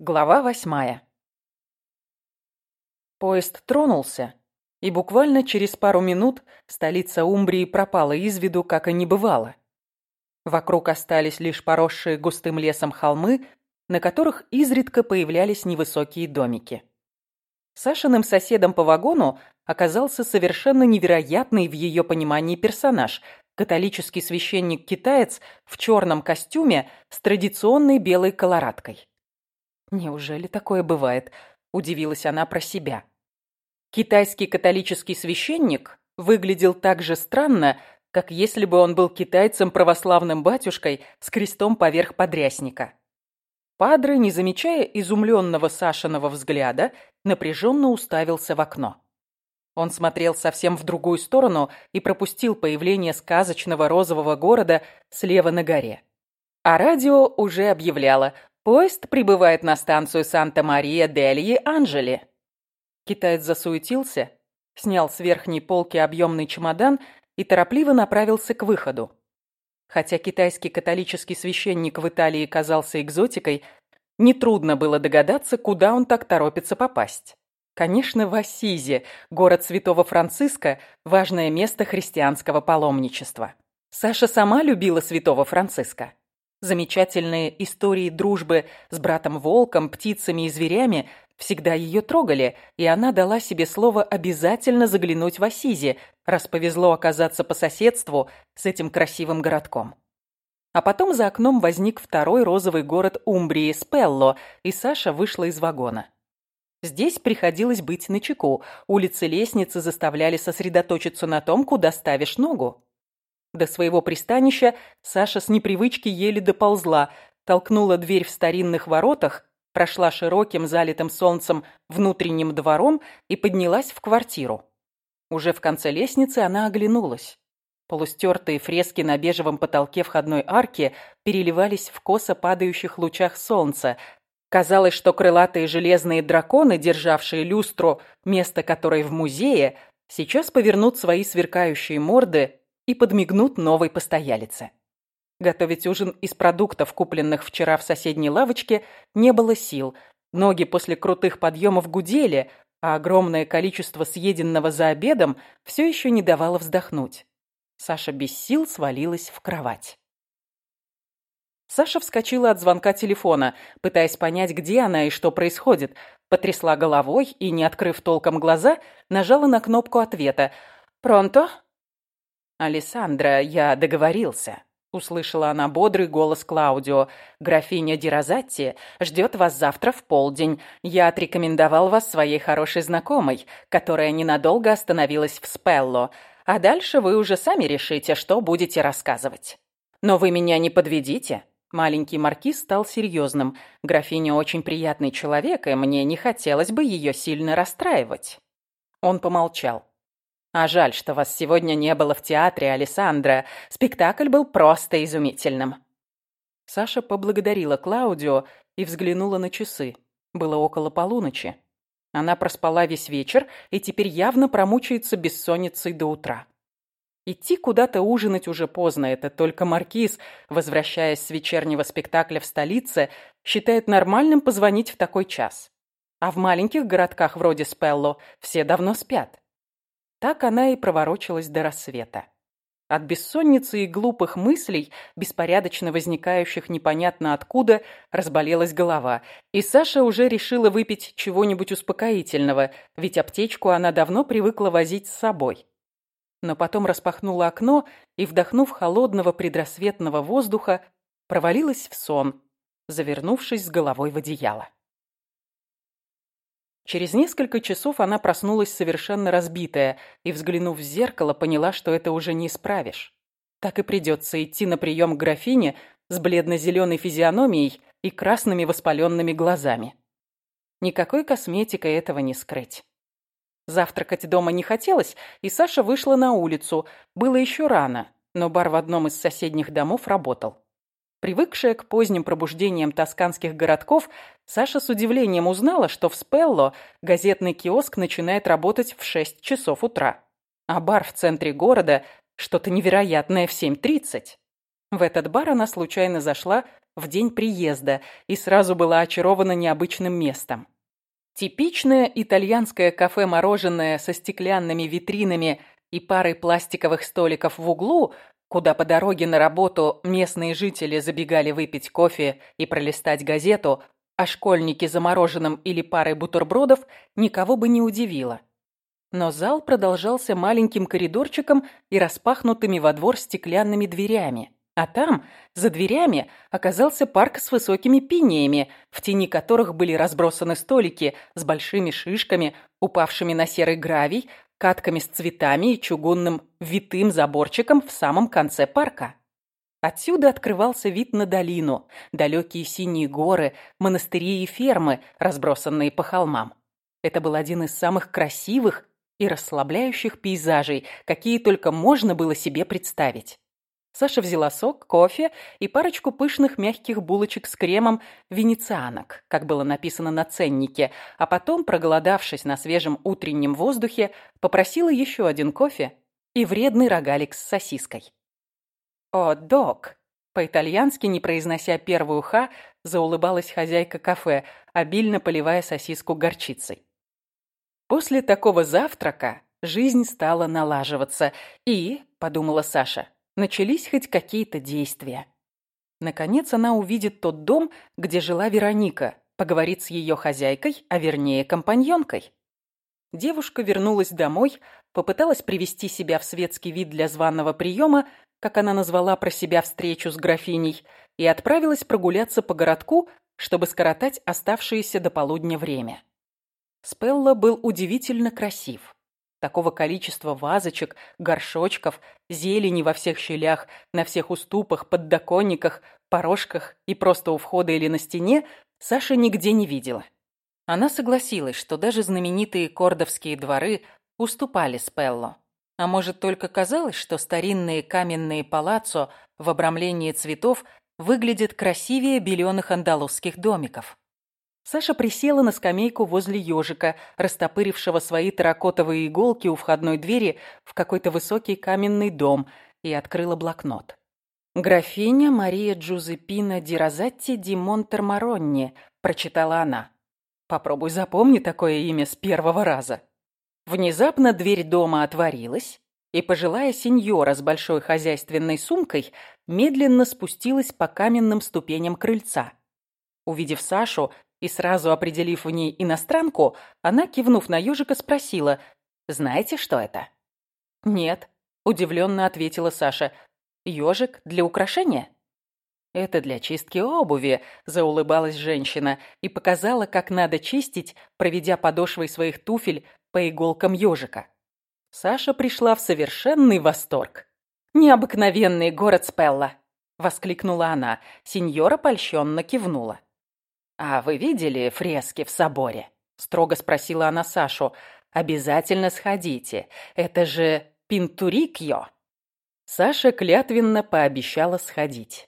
Глава восьмая. Поезд тронулся, и буквально через пару минут столица Умбрии пропала из виду, как и не бывало. Вокруг остались лишь поросшие густым лесом холмы, на которых изредка появлялись невысокие домики. Сашиным соседом по вагону оказался совершенно невероятный в ее понимании персонаж – католический священник-китаец в черном костюме с традиционной белой колорадкой. «Неужели такое бывает?» – удивилась она про себя. Китайский католический священник выглядел так же странно, как если бы он был китайцем-православным батюшкой с крестом поверх подрясника. Падре, не замечая изумленного Сашиного взгляда, напряженно уставился в окно. Он смотрел совсем в другую сторону и пропустил появление сказочного розового города слева на горе. А радио уже объявляло «Поезд прибывает на станцию Санта-Мария-Дельи-Анджели». Китаец засуетился, снял с верхней полки объемный чемодан и торопливо направился к выходу. Хотя китайский католический священник в Италии казался экзотикой, нетрудно было догадаться, куда он так торопится попасть. Конечно, в Ассизе, город Святого Франциска, важное место христианского паломничества. Саша сама любила Святого Франциска. Замечательные истории дружбы с братом-волком, птицами и зверями всегда ее трогали, и она дала себе слово обязательно заглянуть в Ассизи, раз повезло оказаться по соседству с этим красивым городком. А потом за окном возник второй розовый город Умбрии, Спелло, и Саша вышла из вагона. Здесь приходилось быть начеку, улицы-лестницы заставляли сосредоточиться на том, куда ставишь ногу. До своего пристанища Саша с непривычки еле доползла, толкнула дверь в старинных воротах, прошла широким, залитым солнцем внутренним двором и поднялась в квартиру. Уже в конце лестницы она оглянулась. Полустертые фрески на бежевом потолке входной арки переливались в косо падающих лучах солнца. Казалось, что крылатые железные драконы, державшие люстру, место которой в музее, сейчас повернут свои сверкающие морды и подмигнут новой постоялице. Готовить ужин из продуктов, купленных вчера в соседней лавочке, не было сил. Ноги после крутых подъемов гудели, а огромное количество съеденного за обедом все еще не давало вздохнуть. Саша без сил свалилась в кровать. Саша вскочила от звонка телефона, пытаясь понять, где она и что происходит. Потрясла головой и, не открыв толком глаза, нажала на кнопку ответа. «Пронто?» «Алессандра, я договорился», — услышала она бодрый голос Клаудио. «Графиня Дирозатти ждет вас завтра в полдень. Я отрекомендовал вас своей хорошей знакомой, которая ненадолго остановилась в Спелло. А дальше вы уже сами решите, что будете рассказывать. Но вы меня не подведите». Маленький маркиз стал серьезным. Графиня очень приятный человек, и мне не хотелось бы ее сильно расстраивать. Он помолчал. А жаль, что вас сегодня не было в театре, Александра. Спектакль был просто изумительным». Саша поблагодарила Клаудио и взглянула на часы. Было около полуночи. Она проспала весь вечер и теперь явно промучается бессонницей до утра. Идти куда-то ужинать уже поздно. Это только маркиз, возвращаясь с вечернего спектакля в столице, считает нормальным позвонить в такой час. А в маленьких городках вроде Спелло все давно спят. Так она и проворочилась до рассвета. От бессонницы и глупых мыслей, беспорядочно возникающих непонятно откуда, разболелась голова. И Саша уже решила выпить чего-нибудь успокоительного, ведь аптечку она давно привыкла возить с собой. Но потом распахнула окно и, вдохнув холодного предрассветного воздуха, провалилась в сон, завернувшись с головой в одеяло. Через несколько часов она проснулась совершенно разбитая и, взглянув в зеркало, поняла, что это уже не исправишь. Так и придется идти на прием к графине с бледно-зеленой физиономией и красными воспаленными глазами. Никакой косметикой этого не скрыть. Завтракать дома не хотелось, и Саша вышла на улицу. Было еще рано, но бар в одном из соседних домов работал. Привыкшая к поздним пробуждениям тосканских городков, Саша с удивлением узнала, что в Спелло газетный киоск начинает работать в 6 часов утра, а бар в центре города – что-то невероятное в 7.30. В этот бар она случайно зашла в день приезда и сразу была очарована необычным местом. Типичное итальянское кафе-мороженое со стеклянными витринами и парой пластиковых столиков в углу, куда по дороге на работу местные жители забегали выпить кофе и пролистать газету, а школьники за мороженым или парой бутербродов никого бы не удивило. Но зал продолжался маленьким коридорчиком и распахнутыми во двор стеклянными дверями. А там, за дверями, оказался парк с высокими пиниями, в тени которых были разбросаны столики с большими шишками, упавшими на серый гравий, катками с цветами и чугунным витым заборчиком в самом конце парка. Отсюда открывался вид на долину, далекие синие горы, монастыри и фермы, разбросанные по холмам. Это был один из самых красивых и расслабляющих пейзажей, какие только можно было себе представить. Саша взяла сок, кофе и парочку пышных мягких булочек с кремом венецианок, как было написано на ценнике, а потом, проголодавшись на свежем утреннем воздухе, попросила еще один кофе и вредный рогалик с сосиской. «О, док!» По-итальянски, не произнося первую «ха», заулыбалась хозяйка кафе, обильно поливая сосиску горчицей. После такого завтрака жизнь стала налаживаться, и, подумала Саша, начались хоть какие-то действия. Наконец она увидит тот дом, где жила Вероника, поговорит с ее хозяйкой, а вернее компаньонкой. Девушка вернулась домой, попыталась привести себя в светский вид для званого приема, как она назвала про себя встречу с графиней, и отправилась прогуляться по городку, чтобы скоротать оставшееся до полудня время. Спелла был удивительно красив. Такого количества вазочек, горшочков, зелени во всех щелях, на всех уступах, поддоконниках, порожках и просто у входа или на стене Саша нигде не видела. Она согласилась, что даже знаменитые кордовские дворы уступали Спелло. А может, только казалось, что старинные каменные палаццо в обрамлении цветов выглядят красивее беленых андалузских домиков. Саша присела на скамейку возле ежика, растопырившего свои терракотовые иголки у входной двери в какой-то высокий каменный дом, и открыла блокнот. «Графиня Мария Джузеппина ди Розатти ди Монтермаронни», — прочитала она. «Попробуй запомни такое имя с первого раза». Внезапно дверь дома отворилась, и пожилая сеньора с большой хозяйственной сумкой медленно спустилась по каменным ступеням крыльца. Увидев Сашу, и сразу определив в ней иностранку, она, кивнув на ежика, спросила, «Знаете, что это?» «Нет», — удивленно ответила Саша. «Ежик для украшения?» «Это для чистки обуви», — заулыбалась женщина и показала, как надо чистить, проведя подошвой своих туфель по иголкам ежика. Саша пришла в совершенный восторг. «Необыкновенный город Спелла!» — воскликнула она. Сеньора польщенно кивнула. «А вы видели фрески в соборе?» — строго спросила она Сашу. «Обязательно сходите. Это же Пинтурикьо». Саша клятвенно пообещала сходить.